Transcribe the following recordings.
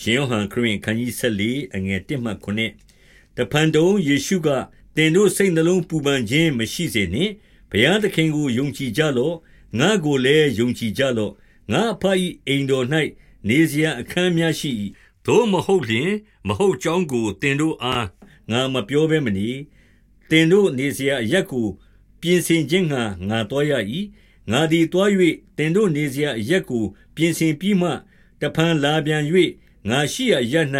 ရှင်ယောဟန်ခရစ်ခန်းကြီး14အငယ်1မှ9တဖန်တုံယေရှုကတင်တို့စိတ်နှလုံးပူပန်ခြင်းမရှိစေနှင့်ဘုရားသခင်ကိုယုံကြည်ကြလော့ငါကိုလည်းယုံကြည်ကြလော့ငါအဖ၏အိမ်တော်၌နေစရာအခန်းများရှိ၏သို့မဟုတ်လျှင် မဟုတ်ကြောင်းကိုတင်တို့အားငါမပြောဘဲမနေတင်တို့နေစရာအရက်ကိုပြင်ဆင်ခြင်းငှာငါတော်ရ၏ငါသည်တွား၍တင်တို့နေစရာအရက်ကိုပြင်ဆင်ပြီးမှတဖန်လာပြန်၍ ငါရှိရာရက်၌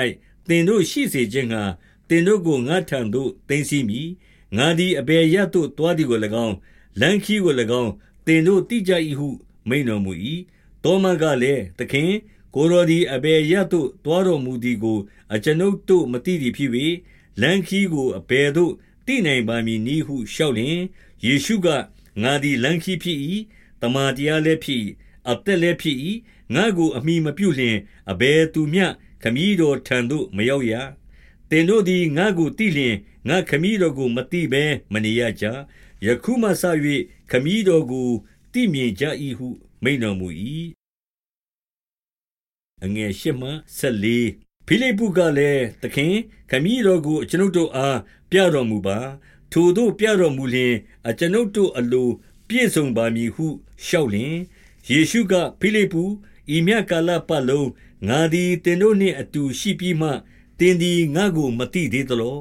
သင်တို့ရှိစေခြင်းငှာသင်တို့ကိုငါထံသို့သိမ်းဆီးမည်ငါသည်အဘယ်ရက်သို့တွားသည်ကို၎င်းလမ်းခီးကို၎င်းသင်တို့တိကြ၏ဟုမိန်တော်မူ၏တောမကလည်းသခင်ကိုရောဒီအဘယ်ရက်သို့တွားတော်မူသည်ကိုအကျွန်ုပ်တို့မသိသည်ဖြစ်၍လမ်းခီးကိုအဘယ်သို့သိနိုင်ပါမည်နည်းဟုလျှောက်လျင်ယေရှုကငါသည်လမ်းခီးဖြစ်၏တမန်တရားလည်းဖြစ်၏ အသက်လည်းဖြစ်၏ငါကိုအမိမပြုလျင်အဘယ်သူမျှခမည်းတော်ထံသို့မရောက်ရသင်တို့သည်ငါကိုတိလျင်ငါခမည်းတော်ကိုမတိဘဲမနေရကြယခုမှစ၍ခမည်းတော်ကိုတိမြင်ကြ၏ဟုမိန်တော်မူ၏အငယ်ရှမှဆက်လီဖိလိပ္ပုကလည်းသခင်ခမည်းတော်ကိုကျွန်ုပ်တို့အားပြတော်မူပါထိုတို့ပြတော်မူလျင်အကျွန်ုပ်တို့အလိုပြည့်စုံပါမည်ဟုလျှောက်လျင် ယေရှုကဖိလိပ္ပုဤမြတ်ကာလပတ်လုံးငါသည်တင်တို့နှင့်အတူရှိပြီးမှတင်သည်ငါကိုမတိသေးသလော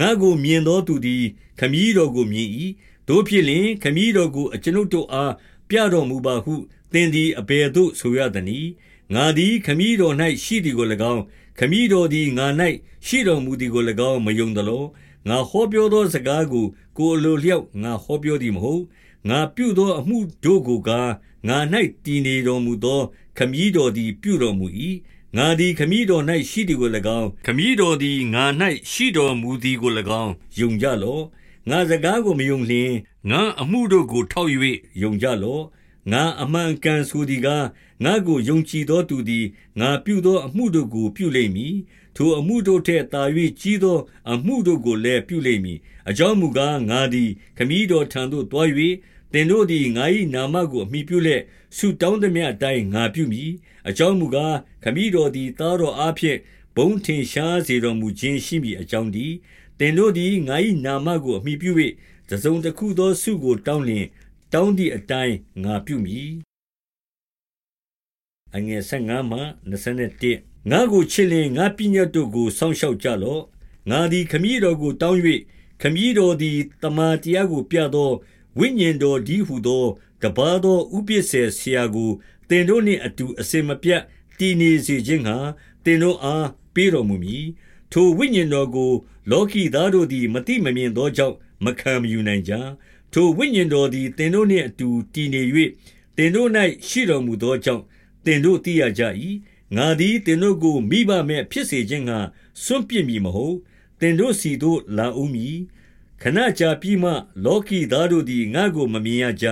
ငါကိုမြင်သောသူသည် ခမည်းတော်ကိုမြင်၏တို့ဖြစ်လျင်ခမည်းတော်ကိုအကျွန်ုပ်တို့အားပြတော်မူပါဟုတင်သည်အဘယ်သို့ဆိုရသနည်းငါသည်ခမည်းတော်၌ရှိသည်ကို၎င်းခမည်းတော်သည်ငါ၌ရှိတော်မူသည်ကို၎င်းမယုံသလော ငါဟောပြောသောစကားကို ကိုအလိုလျောက်ငါဟောပြောသည်မဟုတ်ငါပြုသောအမှုတို့ကိုကားငါ၌တည်နေတော်မူသော ခမည်းတော်သည်ပြုတော်မူ၏ငါသည်ခမည်းတော်၌ရှိသည်ကို၎င်းခမည်းတော်သည်ငါ၌ရှိတော်မူသည်ကို၎င်းယုံကြလော့ငါစကားကိုမယုံလျင်ငါအမှုတို့ကိုထောက်၍ယုံကြလော့ ငါအမှန်ကန်ဆိုသည်ကားငါကိုယုံကြည်သောသူသည်ငါပြုသောအမှုတို့ကိုပြုလိမ့်မည်ထိုအမှုတို့ထက်သာ၍ကြီးသောအမှုတို့ကိုလည်းပြုလိမ့်မည်အကြောင်းမူကားငါသည်ခမည်းတော်ထံသို့တွား၍သင်တို့သည်ငါ၏နာမကိုအမိပြုလက်ဆုတောင်းသမျှအတိုင်းငါပြုမည်အကြောင်းမူကားခမည်းတော်သည်သားတော်အားဖြင့်ဘုံထင်ရှားစေတော်မူခြင်းရှိမည်အကြောင်းဒီသင်တို့သည်ငါ၏နာမကိုအမိပြု၍တစုံတစ်ခုသောဆုကိုတောင်းလျင် တောင်းသည့်အတိုင်း ငါပြုမည်အငယ်15မှ21ငါကိုချစ်လင် ငါပညတ်တို့ကို စောင့်ရှောက်ကြလော့ ငါသည် ခမည်းတော်ကို တောင်း၍ခမည်းတော်သည်တမန်တရားကိုပြသော ဝိညာဉ်တော်ဒီဟုသော တပါသော ဥပစ္စေဆရာကို သင်တို့နှင့်အတူ အစင်မပြတ် တည်နေစေခြင်းငှာသင်တို့အား ပေးတော်မူမည် ထိုဝိညာဉ်တော်ကို လောကီသားတို့သည်မတိမမြင်သောကြောင့် မခံမယူနိုင်ကြ ထိုဝိညာဉ်တော်သည်သင်တို့နှင့်အတူတည်နေ၍သင်တို့၌ရှိတော်မူသောကြောင့်သင်တို့သိရကြ၏ငါသည်သင်တို့ကိုမိဘမဲ့ဖြစ်စေခြင်းငှာစွန့်ပစ်မည်မဟုတ်သင်တို့စီသို့လာဦးမည်ခဏကြာပြီးမှလောကီသားတို့သည်ငါကိုမမြင်ရကြ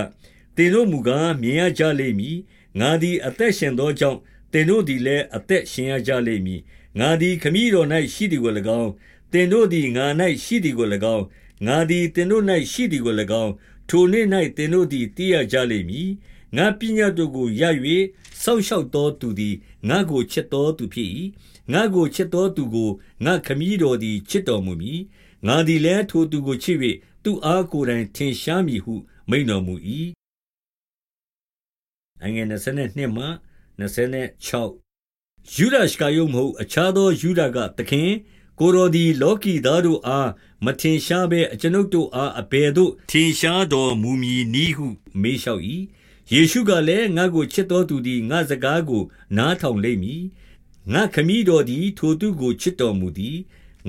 သင်တို့မူကားမြင်ရကြလိမ့်မည်ငါသည်အသက်ရှင်သောကြောင့်သင်တို့သည်လည်းအသက်ရှင်ရကြလိမ့်မည်ငါသည်ခမည်းတော်၌ရှိသည်ကို၎င်း သင်တို့သည်ငါ၌ရှိသည်ကို၎င်းငါသည်သင်တို့၌ရှိသည်ကို၎င်းထိုနေ့၌သင်တို့သည်သိရကြလိမ့်မည်ငါပညာတို့ကိုရ၍စောင့်ရှောက်သောသူသည်ငါကိုချစ်သောသူဖြစ်၏ငါကိုချစ်သောသူကိုငါခမည်းတော်သည်ချစ်တော်မူမည်ငါသည်လည်းထိုသူကိုချစ်၍သူ့အားကိုယ်တိုင်ထင်ရှားမည်ဟု မိန်တော်မူ၏အငယ်22မှ26ယူဒရှကာယုမဟုတ်အခြားသောယူဒကသခင် ကိုတော်သည် လောကီသားတို့အား မထင်ရှားဘဲ အကျွန်ုပ်တို့အား အဘယ်သို့ ထင်ရှားတော်မူမည်နည်းဟု မေးလျှောက်၏ယေရှုကလည်း ငါကိုချစ်တော်သူသည် ငါစကားကို နားထောင်လိမ့်မည် ငါခမည်းတော်သည် ထိုသူကို ချစ်တော်မူသည်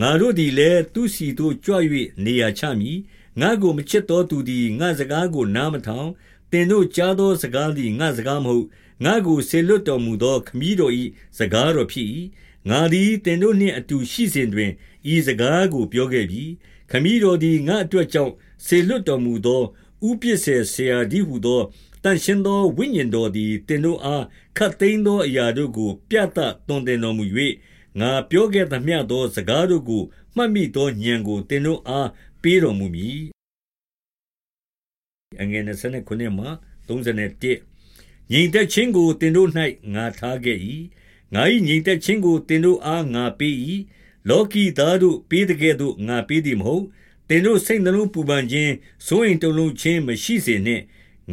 ငါတို့သည်လည်း သူစီသို့ကြွ၍နေရာချမည် ငါကို မချစ်တော်သူသည် ငါစကားကို နားမထောင် သင်တို့ကြားသောစကားသည် ငါစကားမဟုတ် ငါကိုဆေလွတ်တော်မူသော ခမည်းတော်၏စကားတော်ဖြစ်၏ ငါသည်သင်တို့နှင့်အတူရှိစဉ်တွင်ဤစကားကိုပြောခဲ့ပြီခမည်းတော်သည်ငါအတွက်ကြောင့်ဆေလွတ်တော်မူသောဥပစ္စေဆရာဒီဟုသောတန်ရှင်သောဝိညာဉ်တော်သည်တင်တို့အားခတ်သိမ်းသောအရာတို့ကို ပြသသွန်သင်တော်မူ၍ငါပြောခဲ့သမျှသောစကားတို့ကိုမှတ်မိသောဉာဏ်ကိုတင်တို့အားပေးတော်မူမည်အငယ်29မှ31ငြိမ်သက်ခြင်းကိုတင်တို့၌ငါထားခဲ့၏ ငါ၏ညီသက်ချင်းကိုတင်တို့အားငါပေး၏လောကီသားတို့ပေးတဲ့ကဲ့သို့ငါပေးသည်မဟုတ်တင်တို့စိတ်နှလုံးပူပန်ခြင်းစိုးရင်တုန်လုံးခြင်းမရှိစေနှင့်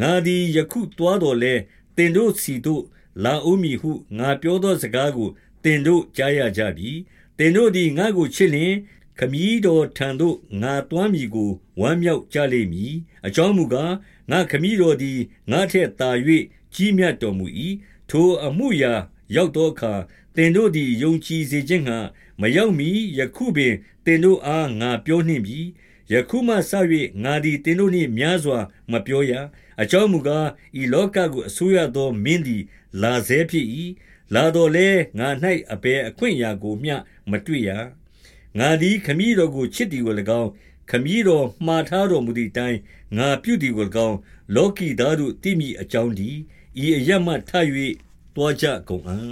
ငါသည်ယခုတွားတော်လဲတင်တို့စီတို့လာအိုမီဟုငါပြောသောစကားကိုတင်တို့ကြားရကြပြီတင်တို့သည်ငါကိုချစ်လျင်ခမည်းတော်ထံသို့ငါတွားမည်ကိုဝမ်းမြောက်ကြလိမ့်မည်အကြောင်းမူကားငါခမည်းတော်သည်ငါထက်သာ၍ကြီးမြတ်တော်မူ၏ထိုအမှုရာ ရောက်သောအခါသင်တို့သည်ယုံကြည်စေခြင်းငှါမရောက်မီယခုပင်သင်တို့အားငါပြောနှင့်ပြီယခုမှစ၍ငါသည်သင်တို့နှင့်များစွာမပြောရအကြောင်းမူကားဤလောကကိုအစိုးရသောမင်းသည် လာဆဲဖြစ်၏လာတော်လဲငါ၌အပေအခွင့်ရာကိုမျှမတွေ့ရငါသည်ခမည်းတော်ကိုချစ်သည်ကို၎င်းခမည်းတော်မှားထားတော်မူသည့်အတိုင်းငါပြုသည်ကို၎င်းလောကီသားတို့သိမိအကြောင်းဒီဤအရမထ၍ တွားကြကုန်အံ့